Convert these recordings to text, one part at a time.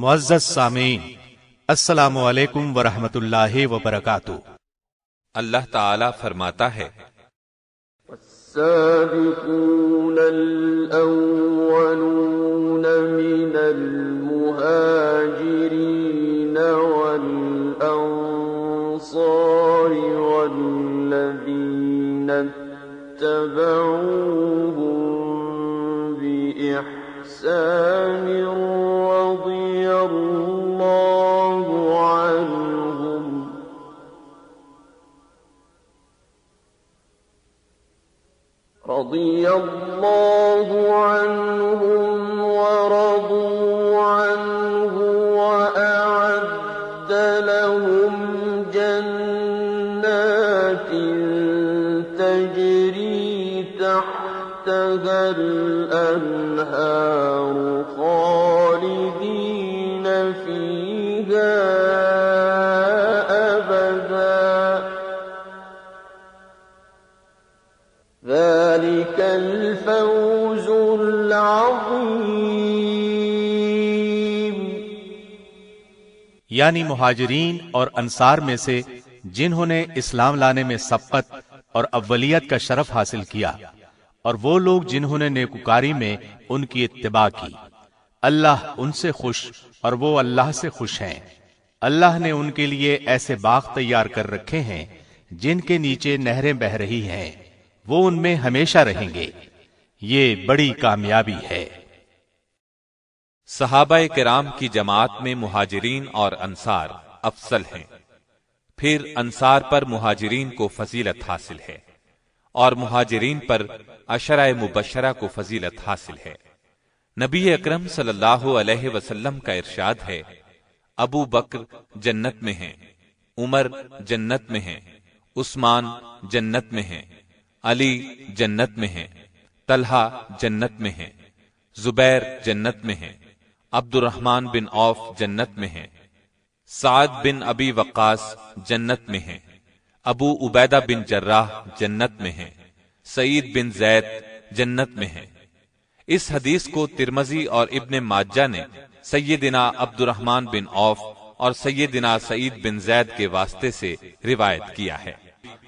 معزز سامعین السلام علیکم ورحمۃ اللہ وبرکاتہ۔ اللہ تعالی فرماتا ہے السابقون الأولون من المهاجرين والأنصار والذين اتبعوهم بإحسان رضي رضي الله عنهم ورضوا عنه وأعد لهم جنات تجري تحتها الأنهار یعنی مہاجرین اور انصار میں سے جنہوں نے اسلام لانے میں سبقت اور اولیت کا شرف حاصل کیا، اور وہ لوگ جنہوں نے نیکوکاری میں ان کی اتباع کی۔ اللہ ان سے خوش اور وہ اللہ سے خوش ہیں۔ اللہ نے ان کے لیے ایسے باغ تیار کر رکھے ہیں جن کے نیچے نہریں بہ رہی ہیں۔ وہ ان میں ہمیشہ رہیں گے۔ یہ بڑی کامیابی ہے۔ صحابہ کرام کی جماعت میں مہاجرین اور انصار افضل ہیں۔ پھر انصار پر مہاجرین کو فضیلت حاصل ہے اور مہاجرین پر اشرۂ مبشرہ کو فضیلت حاصل ہے۔ نبی اکرم صلی اللہ علیہ وسلم کا ارشاد ہے، ابو بکر جنت میں ہیں، عمر جنت میں ہیں، عثمان جنت میں ہیں، علی جنت میں ہیں، طلحہ جنت میں ہیں، زبیر جنت میں ہیں۔ عبد الرحمن بن عوف جنت میں ہیں۔ سعد بن ابی وقاص جنت میں ہیں۔ ابو عبیدہ بن جراح جنت میں ہیں۔ سعید بن زید جنت میں ہیں۔ اس حدیث کو ترمزی اور ابن ماجہ نے سیدنا عبد الرحمن بن عوف اور سیدنا سعید بن زید کے واسطے سے روایت کیا ہے۔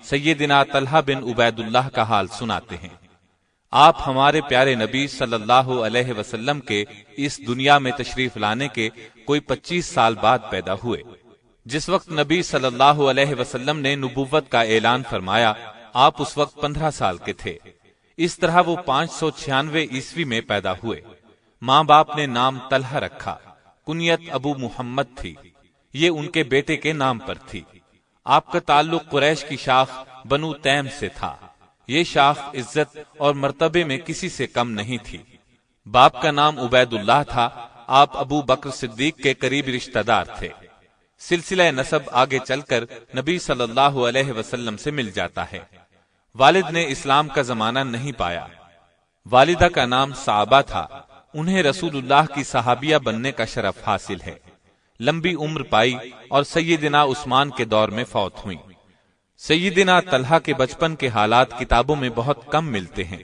سیدنا طلحہ بن عبید اللہ کا حال سناتے ہیں۔ آپ ہمارے پیارے نبی صلی اللہ علیہ وسلم کے اس دنیا میں تشریف لانے کے کوئی پچیس سال بعد پیدا ہوئے۔ جس وقت نبی صلی اللہ علیہ وسلم نے نبوت کا اعلان فرمایا، آپ اس وقت پندرہ سال کے تھے۔ اس طرح وہ پانچ سو چھیانوے عیسوی میں پیدا ہوئے۔ ماں باپ نے نام طلحہ رکھا۔ کنیت ابو محمد تھی۔ یہ ان کے بیٹے کے نام پر تھی۔ آپ کا تعلق قریش کی شاخ بنو تیم سے تھا۔ یہ شاخ عزت اور مرتبے میں کسی سے کم نہیں تھی۔ باپ کا نام عبید اللہ تھا، آپ ابو بکر صدیق کے قریب رشتہ دار تھے۔ سلسلہ نسب آگے چل کر نبی صلی اللہ علیہ وسلم سے مل جاتا ہے۔ والد نے اسلام کا زمانہ نہیں پایا۔ والدہ کا نام صحابہ تھا۔ انہیں رسول اللہ کی صحابیہ بننے کا شرف حاصل ہے۔ لمبی عمر پائی اور سیدنا عثمان کے دور میں فوت ہوئی سیدنا طلحہ کے بچپن کے حالات کتابوں میں بہت کم ملتے ہیں۔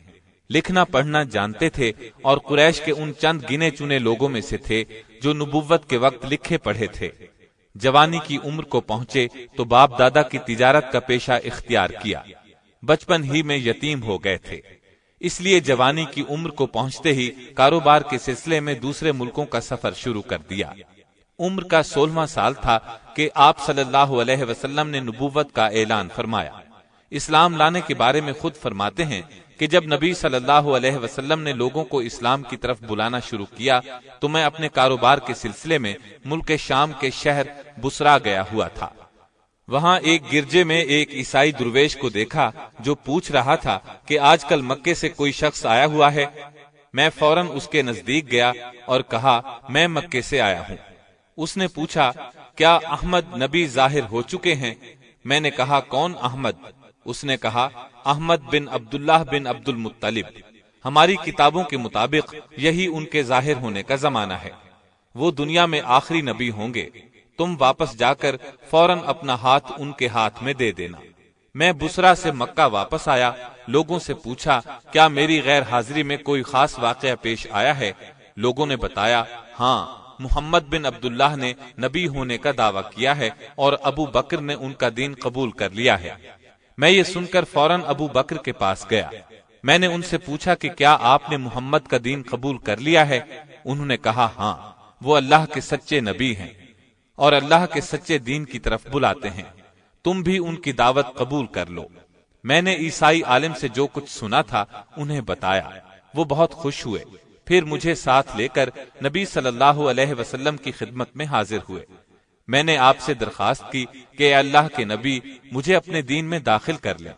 لکھنا، پڑھنا جانتے تھے اور قریش کے ان چند گنے چنے لوگوں میں سے تھے جو نبوت کے وقت لکھے، پڑھے تھے۔ جوانی کی عمر کو پہنچے تو باپ دادا کی تجارت کا پیشہ اختیار کیا۔ بچپن ہی میں یتیم ہو گئے تھے۔ اس لیے جوانی کی عمر کو پہنچتے ہی کاروبار کے سلسلے میں دوسرے ملکوں کا سفر شروع کر دیا۔ عمر کا سولہواں سال تھا کہ آپ صلی اللہ علیہ وسلم نے نبوت کا اعلان فرمایا۔ اسلام لانے کے بارے میں خود فرماتے ہیں کہ جب نبی صلی اللہ علیہ وسلم نے لوگوں کو اسلام کی طرف بلانا شروع کیا، تو میں اپنے کاروبار کے سلسلے میں ملک شام کے شہر بسرا گیا ہوا تھا۔ وہاں ایک گرجے میں ایک عیسائی درویش کو دیکھا جو پوچھ رہا تھا کہ آج کل مکے سے کوئی شخص آیا ہوا ہے؟ میں فوراً اس کے نزدیک گیا اور کہا، میں مکے سے آیا ہوں۔ اس نے پوچھا، کیا احمد نبی ظاہر ہو چکے ہیں؟ میں نے کہا، کون احمد؟ اس نے کہا، احمد بن عبداللہ بن عبد المطلب ہماری کتابوں کے مطابق یہی ان کے ظاہر ہونے کا زمانہ ہے۔ وہ دنیا میں آخری نبی ہوں گے۔ تم واپس جا کر فوراً اپنا ہاتھ ان کے ہاتھ میں دے دینا۔ میں بسرا سے مکہ واپس آیا۔ لوگوں سے پوچھا، کیا میری غیر حاضری میں کوئی خاص واقعہ پیش آیا ہے؟ لوگوں نے بتایا ہاں محمد بن عبداللہ نے نبی ہونے کا دعویٰ کیا ہے اور ابو بکر نے ان کا دین قبول کر لیا ہے۔ میں یہ سن کر فوراً ابو بکر کے پاس گیا۔ میں نے ان سے پوچھا کہ کیا آپ نے محمد کا دین قبول کر لیا ہے؟ انہوں نے کہا ہاں وہ اللہ کے سچے نبی ہیں اور اللہ کے سچے دین کی طرف بلاتے ہیں۔ تم بھی ان کی دعوت قبول کر لو۔ میں نے عیسائی عالم سے جو کچھ سنا تھا، انہیں بتایا۔ وہ بہت خوش ہوئے۔ پھر مجھے ساتھ لے کر نبی صلی اللہ علیہ وسلم کی خدمت میں حاضر ہوئے۔ میں نے آپ سے درخواست کی کہ اللہ کے نبی، مجھے اپنے دین میں داخل کر لیں۔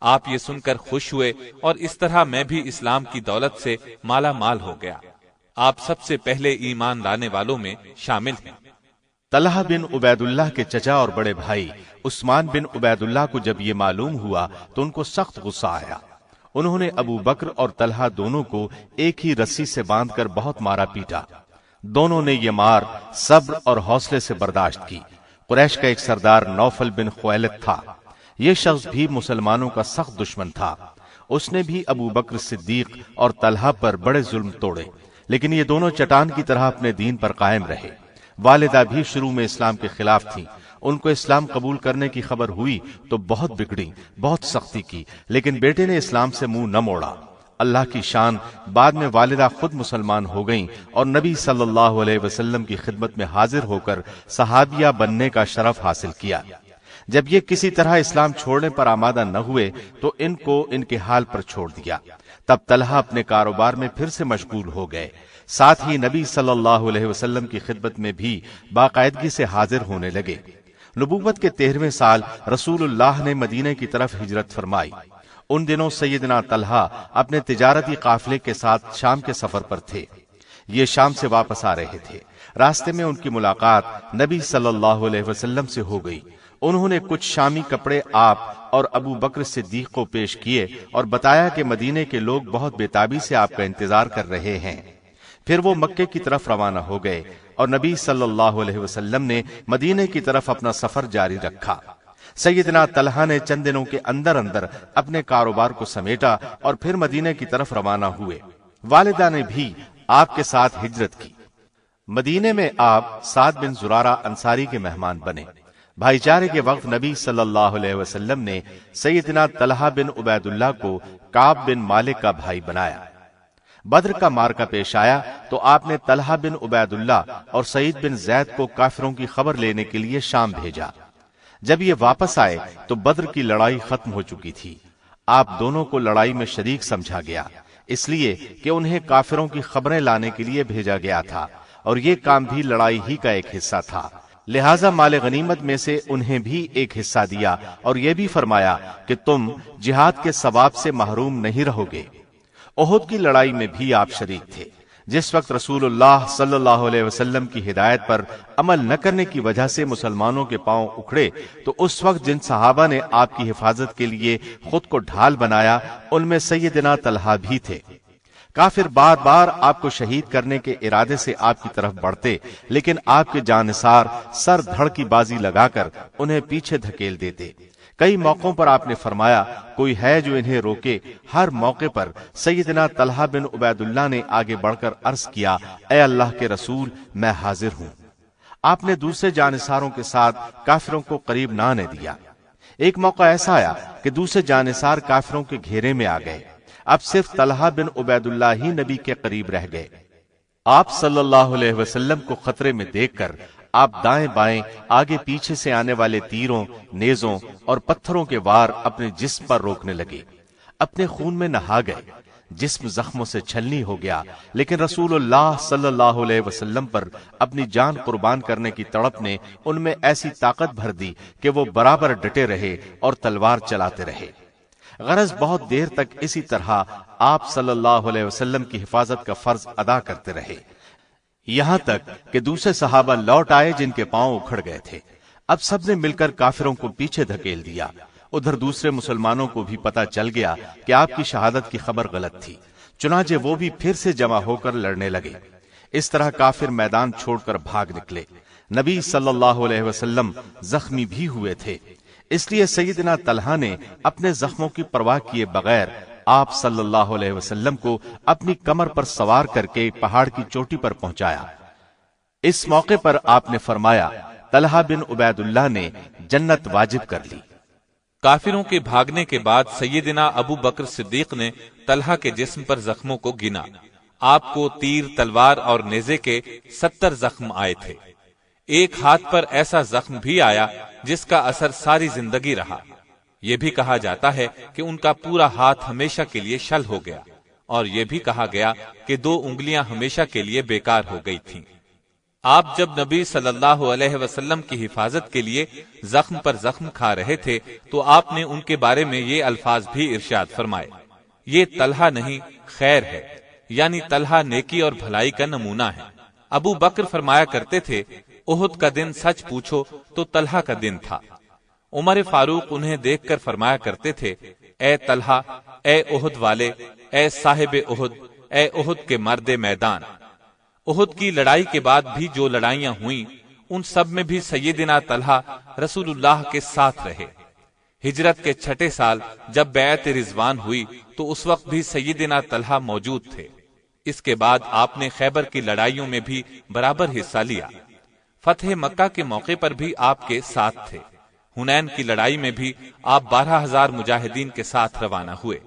آپ یہ سن کر خوش ہوئے اور اس طرح میں بھی اسلام کی دولت سے مالا مال ہو گیا۔ آپ سب سے پہلے ایمان لانے والوں میں شامل ہیں۔ طلحہ بن عبید اللہ کے چچا اور بڑے بھائی، عثمان بن عبید اللہ کو جب یہ معلوم ہوا تو ان کو سخت غصہ آیا۔ انہوں نے ابو بکر اور طلحہ دونوں کو ایک ہی رسی سے باندھ کر بہت مارا پیٹا۔ دونوں نے یہ مار صبر اور حوصلے سے برداشت کی۔ قریش کا ایک سردار نوفل بن خویلت تھا۔ یہ شخص بھی مسلمانوں کا سخت دشمن تھا۔ اس نے بھی ابو بکر صدیق اور طلحہ پر بڑے ظلم توڑے۔ لیکن یہ دونوں چٹان کی طرح اپنے دین پر قائم رہے۔ والدہ بھی شروع میں اسلام کے خلاف تھی ان کو اسلام قبول کرنے کی خبر ہوئی تو بہت بگڑی، بہت سختی کی، لیکن بیٹے نے اسلام سے منہ نہ موڑا۔ اللہ کی شان بعد میں والدہ خود مسلمان ہو گئیں اور نبی صلی اللہ علیہ وسلم کی خدمت میں حاضر ہو کر صحابیہ بننے کا شرف حاصل کیا۔ جب یہ کسی طرح اسلام چھوڑنے پر آمادہ نہ ہوئے تو ان کو ان کے حال پر چھوڑ دیا۔ تب طلحہ اپنے کاروبار میں پھر سے مشغول ہو گئے۔ ساتھ ہی نبی صلی اللہ علیہ وسلم کی خدمت میں بھی باقاعدگی سے حاضر ہونے لگے۔ نبوت کے تیرہویں سال رسول اللہ نے مدینے کی طرف ہجرت فرمائی۔ ان دنوں سیدنا طلحہ اپنے تجارتی قافلے کے ساتھ شام کے سفر پر تھے۔ یہ شام سے واپس آ رہے تھے۔ راستے میں ان کی ملاقات نبی صلی اللہ علیہ وسلم سے ہو گئی۔ انہوں نے کچھ شامی کپڑے آپ اور ابو بکر صدیق کو پیش کیے اور بتایا کہ مدینے کے لوگ بہت بےتابی سے آپ کا انتظار کر رہے ہیں۔ پھر وہ مکے کی طرف روانہ ہو گئے۔ اور نبی صلی اللہ علیہ وسلم نے مدینے کی طرف اپنا سفر جاری رکھا۔ سیدنا طلحہ نے چند دنوں کے اندر اندر اپنے کاروبار کو سمیٹا اور پھر مدینے کی طرف روانہ ہوئے۔ والدہ نے بھی آپ کے ساتھ ہجرت کی۔ مدینے میں آپ سعد بن زرارہ انصاری کے مہمان بنے۔ بھائی چارے کے وقت نبی صلی اللہ علیہ وسلم نے سیدنا طلحہ بن عبید اللہ کو کاب بن مالک کا بھائی بنایا۔ بدر کا مارکا پیش آیا تو آپ نے طلحہ بن عبید اللہ اور سعید بن زید کو کافروں کی خبر لینے کے لیے شام بھیجا۔ جب یہ واپس آئے تو بدر کی لڑائی ختم ہو چکی تھی۔ آپ دونوں کو لڑائی میں شریک سمجھا گیا۔ اس لیے کہ انہیں کافروں کی خبریں لانے کے لیے بھیجا گیا تھا اور یہ کام بھی لڑائی ہی کا ایک حصہ تھا۔ لہذا مال غنیمت میں سے انہیں بھی ایک حصہ دیا اور یہ بھی فرمایا کہ تم جہاد کے ثواب سے محروم نہیں رہو گے۔ عہد کی لڑائی میں بھی آپ شریک تھے۔ جس وقت رسول اللہ صلی اللہ علیہ وسلم کی ہدایت پر عمل نہ کرنے کی وجہ سے مسلمانوں کے پاؤں اکھڑے، تو اس وقت جن صحابہ نے آپ کی حفاظت کے لیے خود کو ڈھال بنایا، ان میں سیدنا طلحہ بھی تھے۔ کافر بار بار آپ کو شہید کرنے کے ارادے سے آپ کی طرف بڑھتے، لیکن آپ کے جانسار سر دھڑ کی بازی لگا کر انہیں پیچھے دھکیل دیتے۔ کئی موقعوں پر آپ نے فرمایا، کوئی ہے جو انہیں روکے۔ ہر موقع پر سیدنا طلحہ بن عبید اللہ نے آگے بڑھ کر عرض کیا، اے اللہ کے رسول، میں حاضر ہوں۔ آپ نے دوسرے جانساروں کے ساتھ کافروں کو قریب نہ آنے دیا۔ ایک موقع ایسا آیا کہ دوسرے جانسار کافروں کے گھیرے میں آ گئے۔ اب صرف طلحہ بن عبید اللہ ہی نبی کے قریب رہ گئے۔ آپ صلی اللہ علیہ وسلم کو خطرے میں دیکھ کر آپ دائیں بائیں آگے پیچھے سے آنے والے تیروں، نیزوں اور پتھروں کے وار اپنے جسم پر روکنے لگے۔ اپنے خون میں نہا گئے۔ جسم زخموں سے چھلنی ہو گیا، لیکن رسول اللہ صلی اللہ علیہ وسلم پر اپنی جان قربان کرنے کی تڑپ نے ان میں ایسی طاقت بھر دی کہ وہ برابر ڈٹے رہے اور تلوار چلاتے رہے۔ غرض بہت دیر تک اسی طرح آپ صلی اللہ علیہ وسلم کی حفاظت کا فرض ادا کرتے رہے۔ یہاں تک کہ دوسرے صحابہ لوٹ آئے جن کے پاؤں اکھڑ گئے تھے۔ اب سب نے مل کر کافروں کو پیچھے دھکیل دیا۔ ادھر دوسرے مسلمانوں کو بھی پتا چل گیا کہ آپ کی شہادت کی خبر غلط تھی۔ چنانچہ وہ بھی پھر سے جمع ہو کر لڑنے لگے۔ اس طرح کافر میدان چھوڑ کر بھاگ نکلے۔ نبی صلی اللہ علیہ وسلم زخمی بھی ہوئے تھے۔ اس لیے سیدنا طلحہ نے اپنے زخموں کی پرواہ کیے بغیر آپ صلی اللہ علیہ وسلم کو اپنی کمر پر سوار کر کے پہاڑ کی چوٹی پر پہنچایا۔ اس موقع پر آپ نے فرمایا، طلحہ بن عبید اللہ نے جنت واجب کر لی۔ کافروں کے بھاگنے کے بعد سیدنا ابو بکر صدیق نے طلحہ کے جسم پر زخموں کو گنا۔ آپ کو تیر، تلوار اور نیزے کے ستر زخم آئے تھے۔ ایک ہاتھ پر ایسا زخم بھی آیا جس کا اثر ساری زندگی رہا۔ یہ بھی کہا جاتا ہے کہ ان کا پورا ہاتھ ہمیشہ کے لیے شل ہو گیا اور یہ بھی کہا گیا کہ دو انگلیاں ہمیشہ کے لیے بیکار ہو گئی تھیں۔ آپ جب نبی صلی اللہ علیہ وسلم کی حفاظت کے لیے زخم پر زخم کھا رہے تھے تو آپ نے ان کے بارے میں یہ الفاظ بھی ارشاد فرمائے۔ یہ طلحہ نہیں، خیر ہے یعنی طلحہ نیکی اور بھلائی کا نمونہ ہے۔ ابو بکر فرمایا کرتے تھے، احد کا دن سچ پوچھو تو طلحہ کا دن تھا۔ عمر فاروق انہیں دیکھ کر فرمایا کرتے تھے، اے طلحہ، اے احد والے، اے صاحب احد، اے احد کے مرد میدان۔ احد کی لڑائی کے بعد بھی جو لڑائیاں ہوئیں، ان سب میں بھی سیدنا طلحہ رسول اللہ کے ساتھ رہے۔ ہجرت کے چھٹے سال جب بیعت رضوان ہوئی، تو اس وقت بھی سیدنا طلحہ موجود تھے۔ اس کے بعد آپ نے خیبر کی لڑائیوں میں بھی برابر حصہ لیا۔ فتح مکہ کے موقع پر بھی آپ کے ساتھ تھے۔ ہنین کی لڑائی میں بھی آپ بارہ ہزار مجاہدین کے ساتھ روانہ ہوئے۔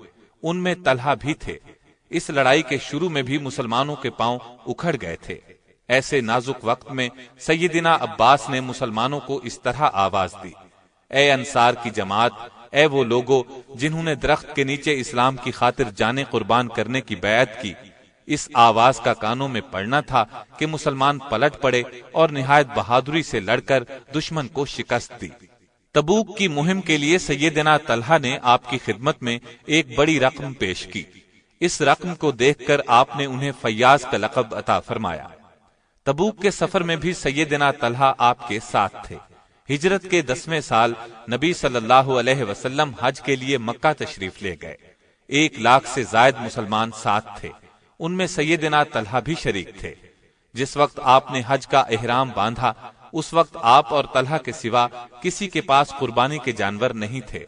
ان میں طلحہ بھی تھے۔ اس لڑائی کے شروع میں بھی مسلمانوں کے پاؤں اکھڑ گئے تھے۔ ایسے نازک وقت میں سیدنا عباس نے مسلمانوں کو اس طرح آواز دی۔ اے انصار کی جماعت، اے وہ لوگوں جنہوں نے درخت کے نیچے اسلام کی خاطر جانے قربان کرنے کی بیعت کی، اس آواز کا کانوں میں پڑنا تھا کہ مسلمان پلٹ پڑے اور نہایت بہادری سے لڑ کر دشمن کو شکست دی۔ تبوک کی مہم کے لیے سیدنا طلحہ نے آپ کی خدمت میں ایک بڑی رقم پیش کی۔ اس رقم کو دیکھ کر آپ نے انہیں فیاض کا لقب عطا فرمایا۔ تبوک کے سفر میں بھی سیدنا طلحہ آپ کے ساتھ تھے۔ ہجرت کے دسویں سال نبی صلی اللہ علیہ وسلم حج کے لیے مکہ تشریف لے گئے۔ ایک لاکھ سے زائد مسلمان ساتھ تھے۔ ان میں سیدنا طلحہ بھی شریک تھے۔ جس وقت آپ نے حج کا احرام باندھا اس وقت آپ اور طلحہ کے سوا کسی کے پاس قربانی کے جانور نہیں تھے۔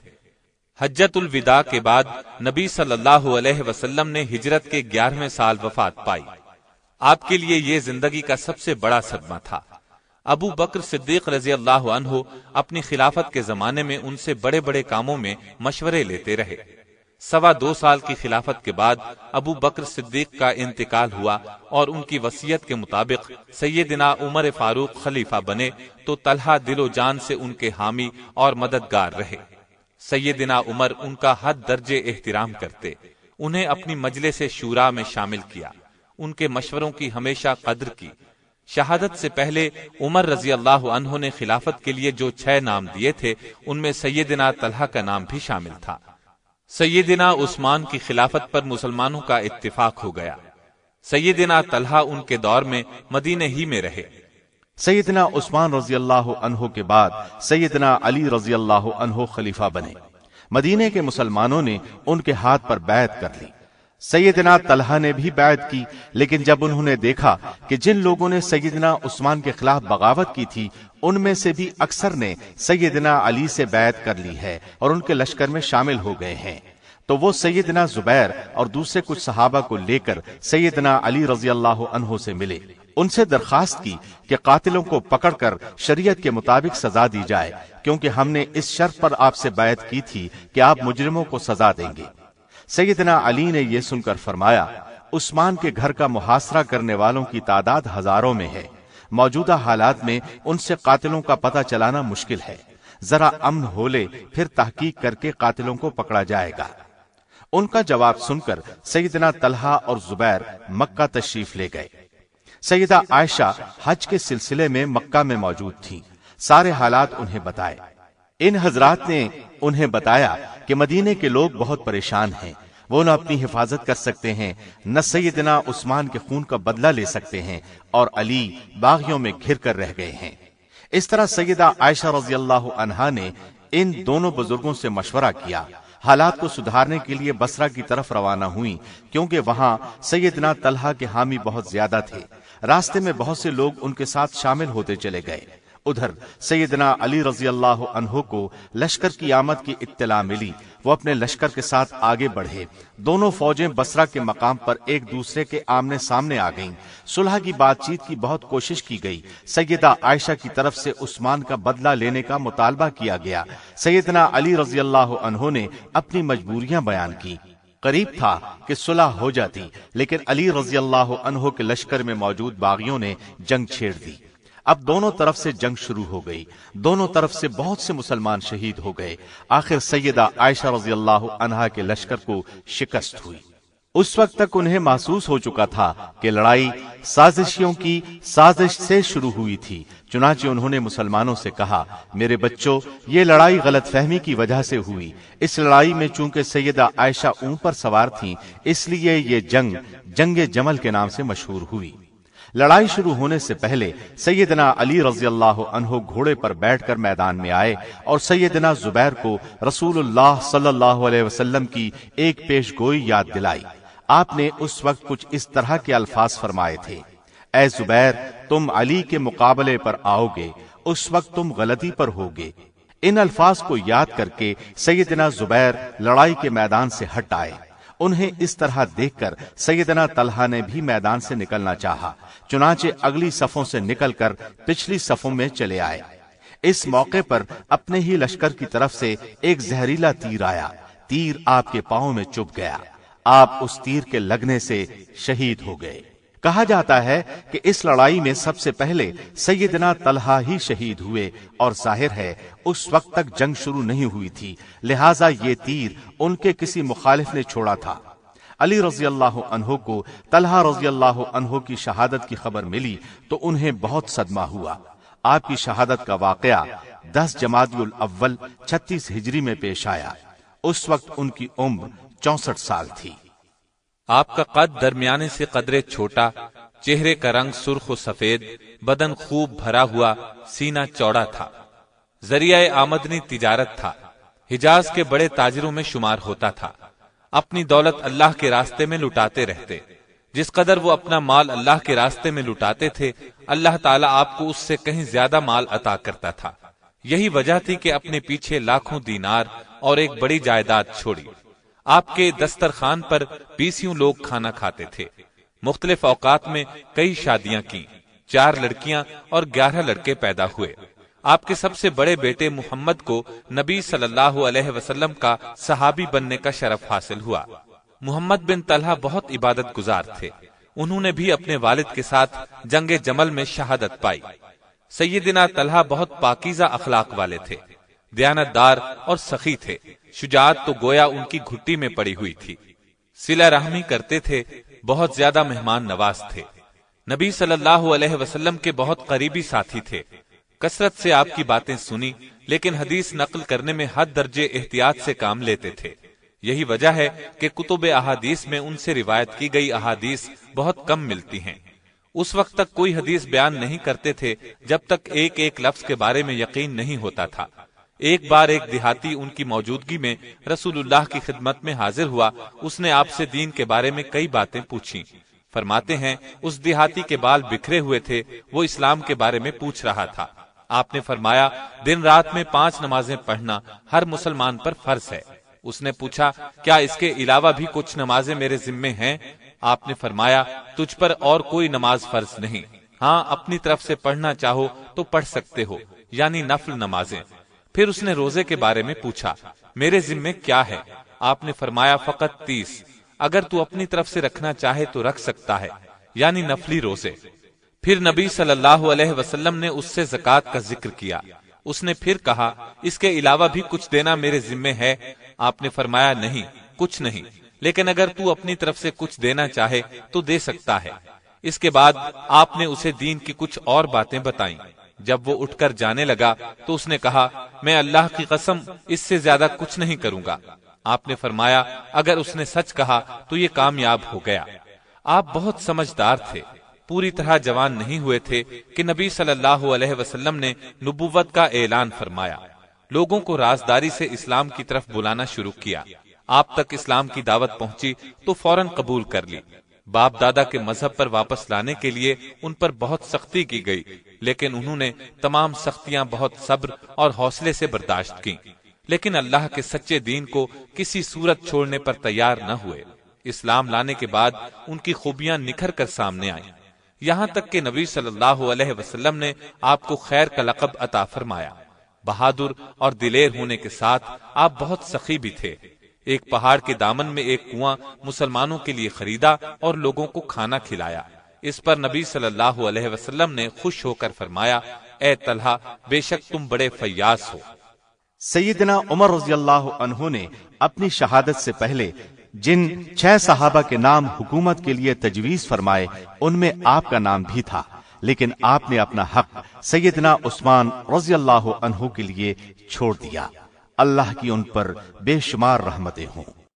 حجت الوداع کے بعد نبی صلی اللہ علیہ وسلم نے ہجرت کے گیارہویں سال وفات پائی۔ آپ کے لیے یہ زندگی کا سب سے بڑا صدمہ تھا۔ ابو بکر صدیق رضی اللہ عنہ اپنی خلافت کے زمانے میں ان سے بڑے بڑے کاموں میں مشورے لیتے رہے۔ سوا دو سال کی خلافت کے بعد ابو بکر صدیق کا انتقال ہوا اور ان کی وسیعت کے مطابق سیدنا عمر فاروق خلیفہ بنے تو طلحہ دل و جان سے ان کے حامی اور مددگار رہے۔ سیدنا عمر ان کا حد درجے احترام کرتے، انہیں اپنی مجلس شورا میں شامل کیا۔ ان کے مشوروں کی ہمیشہ قدر کی۔ شہادت سے پہلے عمر رضی اللہ عنہ نے خلافت کے لیے جو چھ نام دیے تھے، ان میں سیدنا طلحہ کا نام بھی شامل تھا۔ سیدنا عثمان کی خلافت پر مسلمانوں کا اتفاق ہو گیا۔ سیدنا طلحہ ان کے دور میں مدینہ ہی میں رہے۔ سیدنا عثمان رضی اللہ عنہ کے بعد سیدنا علی رضی اللہ عنہ خلیفہ بنے۔ مدینے کے مسلمانوں نے ان کے ہاتھ پر بیعت کر لی۔ سیدنا طلحہ نے بھی بیعت کی، لیکن جب انہوں نے دیکھا کہ جن لوگوں نے سیدنا عثمان کے خلاف بغاوت کی تھی، ان میں سے بھی اکثر نے سیدنا علی سے بیعت کر لی ہے اور ان کے لشکر میں شامل ہو گئے ہیں۔ تو وہ سیدنا زبیر اور دوسرے کچھ صحابہ کو لے کر سیدنا علی رضی اللہ عنہ سے ملے۔ ان سے درخواست کی کہ قاتلوں کو پکڑ کر شریعت کے مطابق سزا دی جائے، کیونکہ ہم نے اس شرط پر آپ سے بیعت کی تھی کہ آپ مجرموں کو سزا دیں گے۔ سیدنا علی نے یہ سن کر فرمایا، عثمان کے گھر کا محاصرہ کرنے والوں کی تعداد ہزاروں میں ہے۔ موجودہ حالات میں ان سے قاتلوں کا پتہ چلانا مشکل ہے۔ ذرا امن ہو لے، پھر تحقیق کر کے قاتلوں کو پکڑا جائے گا۔ ان کا جواب سن کر سیدنا طلحہ اور زبیر مکہ تشریف لے گئے۔ سیدہ عائشہ حج کے سلسلے میں مکہ میں موجود تھی سارے حالات انہیں بتائے۔ ان حضرات نے انہیں بتایا کہ مدینے کے لوگ بہت پریشان ہیں۔ وہ نہ اپنی حفاظت کر سکتے ہیں، نہ سیدنا عثمان کے خون کا بدلہ لے سکتے ہیں اور علی باغیوں میں گھر کر رہ گئے ہیں۔ اس طرح سیدہ عائشہ رضی اللہ عنہا نے ان دونوں بزرگوں سے مشورہ کیا۔ حالات کو سدھارنے کے لیے بسرا کی طرف روانہ ہوئی کیونکہ وہاں سیدنا طلحہ کے حامی بہت زیادہ تھے۔ راستے میں بہت سے لوگ ان کے ساتھ شامل ہوتے چلے گئے۔ ادھر سیدنا علی رضی اللہ عنہ کو لشکر کی آمد کی اطلاع ملی۔ وہ اپنے لشکر کے ساتھ آگے بڑھے۔ دونوں فوجیں بسرا کے مقام پر ایک دوسرے کے آمنے سامنے آ گئیں۔ صلح کی بات چیت کی بہت کوشش کی گئی۔ سیدہ عائشہ کی طرف سے عثمان کا بدلہ لینے کا مطالبہ کیا گیا۔ سیدنا علی رضی اللہ عنہ نے اپنی مجبوریاں بیان کی۔ قریب تھا کہ صلح ہو جاتی، لیکن علی رضی اللہ عنہ کے لشکر میں موجود باغیوں نے جنگ چھیڑ دی۔ اب دونوں طرف سے جنگ شروع ہو گئی۔ دونوں طرف سے بہت سے مسلمان شہید ہو گئے۔ آخر سیدہ عائشہ رضی اللہ عنہا کے لشکر کو شکست ہوئی۔ اس وقت تک انہیں محسوس ہو چکا تھا کہ لڑائی سازشیوں کی سازش سے شروع ہوئی تھی۔ چنانچہ انہوں نے مسلمانوں سے کہا، میرے بچوں، یہ لڑائی غلط فہمی کی وجہ سے ہوئی۔ اس لڑائی میں چونکہ سیدہ عائشہ اون پر سوار تھیں، اس لیے یہ جنگ جنگ جمل کے نام سے مشہور ہوئی۔ لڑائی شروع ہونے سے پہلے سیدنا علی رضی اللہ عنہ گھوڑے پر بیٹھ کر میدان میں آئے اور سیدنا زبیر کو رسول اللہ صلی اللہ علیہ وسلم کی ایک پیش گوئی یاد دلائی۔ آپ نے اس وقت کچھ اس طرح کے الفاظ فرمائے تھے۔ اے زبیر، تم علی کے مقابلے پر آؤ گے، اس وقت تم غلطی پر ہوگے ان الفاظ کو یاد کر کے سیدنا زبیر لڑائی کے میدان سے ہٹ آئے۔ انہیں اس طرح دیکھ کر سیدنا طلحہ نے بھی میدان سے نکلنا چاہا، چنانچہ اگلی صفوں سے نکل کر پچھلی صفوں میں چلے آئے۔ اس موقع پر اپنے ہی لشکر کی طرف سے ایک زہریلا تیر آیا۔ تیر آپ کے پاؤں میں چپ گیا۔ آپ اس تیر کے لگنے سے شہید ہو گئے۔ کہا جاتا ہے کہ اس لڑائی میں سب سے پہلے سیدنا طلحہ ہی شہید ہوئے اور ظاہر ہے اس وقت تک جنگ شروع نہیں ہوئی تھی، لہٰذا یہ تیر ان کے کسی مخالف نے چھوڑا تھا۔ علی رضی اللہ عنہ کو طلحہ رضی اللہ عنہ کی شہادت کی خبر ملی تو انہیں بہت صدمہ ہوا۔ آپ کی شہادت کا واقعہ دس جماعت الاول چھتیس ہجری میں پیش آیا۔ اس وقت ان کی عمر چونسٹھ سال تھی۔ آپ کا قد درمیانے سے قدرے چھوٹا، چہرے کا رنگ سرخ و سفید، بدن خوب بھرا ہوا، سینہ چوڑا تھا۔ ذریعہ آمدنی تجارت تھا۔ حجاز کے بڑے تاجروں میں شمار ہوتا تھا۔ اپنی دولت اللہ کے راستے میں لٹاتے رہتے۔ جس قدر وہ اپنا مال اللہ کے راستے میں لٹاتے تھے، اللہ تعالیٰ آپ کو اس سے کہیں زیادہ مال عطا کرتا تھا۔ یہی وجہ تھی کہ اپنے پیچھے لاکھوں دینار اور ایک بڑی جائیداد چھوڑی۔ آپ کے دسترخوان پر بیسیوں لوگ کھانا کھاتے تھے۔ مختلف اوقات میں کئی شادیاں کی چار لڑکیاں اور گیارہ لڑکے پیدا ہوئے۔ آپ کے سب سے بڑے بیٹے محمد کو نبی صلی اللہ علیہ وسلم کا صحابی بننے کا شرف حاصل ہوا۔ محمد بن طلحہ بہت عبادت گزار تھے۔ انہوں نے بھی اپنے والد کے ساتھ جنگ جمل میں شہادت پائی۔ سیدنا طلحہ بہت پاکیزہ اخلاق والے تھے۔ دیانت دار اور سخی تھے۔ شجاعت تو گویا ان کی گھٹی میں پڑی ہوئی تھی۔ سلا رحمی کرتے تھے، بہت زیادہ مہمان نواز تھے۔ نبی صلی اللہ علیہ وسلم کے بہت قریبی ساتھی تھے۔ کثرت سے آپ کی باتیں سنی، لیکن حدیث نقل کرنے میں حد درجے احتیاط سے کام لیتے تھے۔ یہی وجہ ہے کہ کتب احادیث میں ان سے روایت کی گئی احادیث بہت کم ملتی ہیں۔ اس وقت تک کوئی حدیث بیان نہیں کرتے تھے، جب تک ایک ایک لفظ کے بارے میں یقین نہیں ہوتا تھا۔ ایک بار ایک دیہاتی ان کی موجودگی میں رسول اللہ کی خدمت میں حاضر ہوا، اس نے آپ سے دین کے بارے میں کئی باتیں پوچھی فرماتے ہیں، اس دیہاتی کے بال بکھرے ہوئے تھے، وہ اسلام کے بارے میں پوچھ رہا تھا۔ آپ نے فرمایا، دن رات میں پانچ نمازیں پڑھنا ہر مسلمان پر فرض ہے۔ اس نے پوچھا، کیا اس کے علاوہ بھی کچھ نمازیں میرے ذمے ہیں؟ آپ نے فرمایا، تجھ پر اور کوئی نماز فرض نہیں۔ ہاں اپنی طرف سے پڑھنا چاہو تو پڑھ سکتے ہو یعنی نفل نمازیں۔ پھر اس نے روزے کے بارے میں پوچھا، میرے ذمے کیا ہے؟ آپ نے فرمایا، فقط تیس۔ اگر تو اپنی طرف سے رکھنا چاہے تو رکھ سکتا ہے یعنی نفلی روزے۔ پھر نبی صلی اللہ علیہ وسلم نے اس سے زکات کا ذکر کیا۔ اس نے پھر کہا، اس کے علاوہ بھی کچھ دینا میرے ذمے ہے؟ آپ نے فرمایا، نہیں، کچھ نہیں۔ لیکن اگر تو اپنی طرف سے کچھ دینا چاہے تو دے سکتا ہے۔ اس کے بعد آپ نے اسے دین کی کچھ اور باتیں بتائیں۔ جب وہ اٹھ کر جانے لگا تو اس نے کہا، میں اللہ کی قسم اس سے زیادہ کچھ نہیں کروں گا۔ آپ نے فرمایا، اگر اس نے سچ کہا تو یہ کامیاب ہو گیا۔ آپ بہت سمجھدار تھے۔ پوری طرح جوان نہیں ہوئے تھے کہ نبی صلی اللہ علیہ وسلم نے نبوت کا اعلان فرمایا۔ لوگوں کو رازداری سے اسلام کی طرف بلانا شروع کیا۔ آپ تک اسلام کی دعوت پہنچی تو فوراً قبول کر لی۔ باپ دادا کے مذہب پر واپس لانے کے لیے ان پر بہت سختی کی گئی، لیکن انہوں نے تمام سختیاں بہت صبر اور حوصلے سے برداشت کی لیکن اللہ کے سچے دین کو کسی صورت چھوڑنے پر تیار نہ ہوئے۔ اسلام لانے کے بعد ان کی خوبیاں نکھر کر سامنے آئیں۔ یہاں تک کہ نبی صلی اللہ علیہ وسلم نے آپ کو خیر کا لقب عطا فرمایا۔ بہادر اور دلیر ہونے کے ساتھ آپ بہت سخی بھی تھے۔ ایک پہاڑ کے دامن میں ایک کنواں مسلمانوں کے لیے خریدا اور لوگوں کو کھانا کھلایا۔ اس پر نبی صلی اللہ علیہ وسلم نے خوش ہو کر فرمایا، اے طلحہ، بے شک تم بڑے فیاض ہو۔ سیدنا عمر رضی اللہ عنہ نے اپنی شہادت سے پہلے جن چھ صحابہ کے نام حکومت کے لیے تجویز فرمائے، ان میں آپ کا نام بھی تھا۔ لیکن آپ نے اپنا حق سیدنا عثمان رضی اللہ عنہ کے لیے چھوڑ دیا۔ اللہ کی ان پر بے شمار رحمتیں ہوں۔